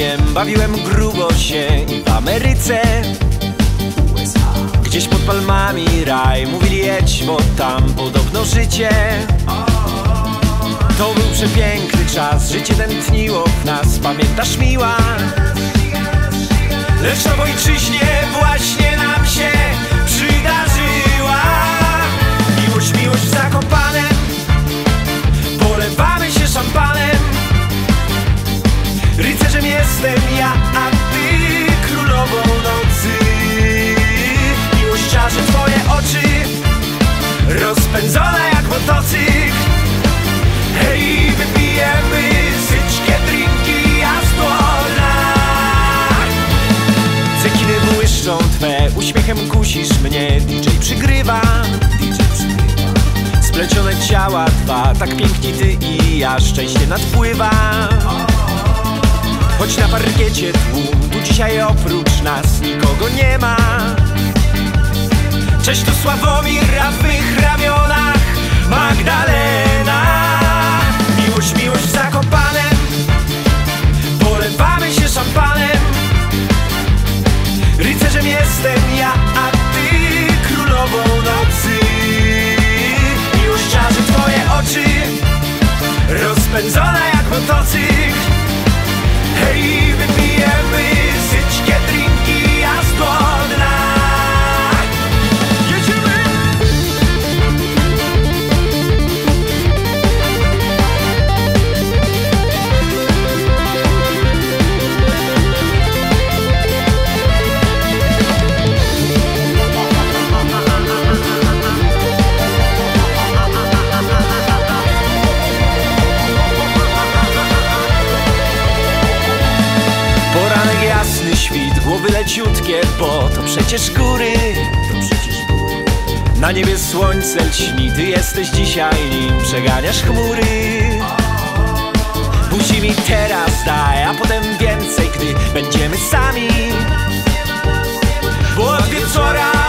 wiem, bawiłem grubo się i w Ameryce Gdzieś pod palmami raj, mówili jedź, bo tam podobno życie To był przepiękny czas, życie tętniło w nas, pamiętasz miła? Lecz na ojczyźnie właśnie ja, a ty królową nocy. Miłościarze twoje oczy Rozpędzone jak motocykl. Hej, wypijemy syczkie drinki jazdora Cekiny błyszczą twe, uśmiechem kusisz mnie. DJ przygrywa. Splecione ciała dwa, tak piękni ty i ja. Szczęście nadpływa Choć na parkiecie tłum, tu dzisiaj oprócz nas nikogo nie ma. Cześć tu Sławomir, a w ramionach Magdalena. Miłość, miłość w Zakopanem. Polewamy się szampanem. Rycerzem jestem ja, a ty królową nocy. Miłościarze twoje oczy. Rozpędzone głowy leciutkie, bo to przecież góry. Na niebie słońce lśni, ty jesteś dzisiaj nim przeganiasz chmury. Buzi mi teraz daj, a potem więcej, gdy będziemy sami. Bo od wieczora,